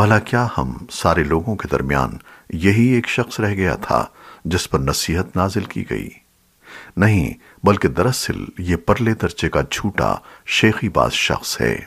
بھلا کیا ہم سارے لوگوں کے درمیان یہی ایک شخص رہ گیا تھا جس پر نصیحت نازل کی گئی؟ نہیں، بلکہ دراصل یہ پرلے درجے کا جھوٹا شیخی باز شخص ہے۔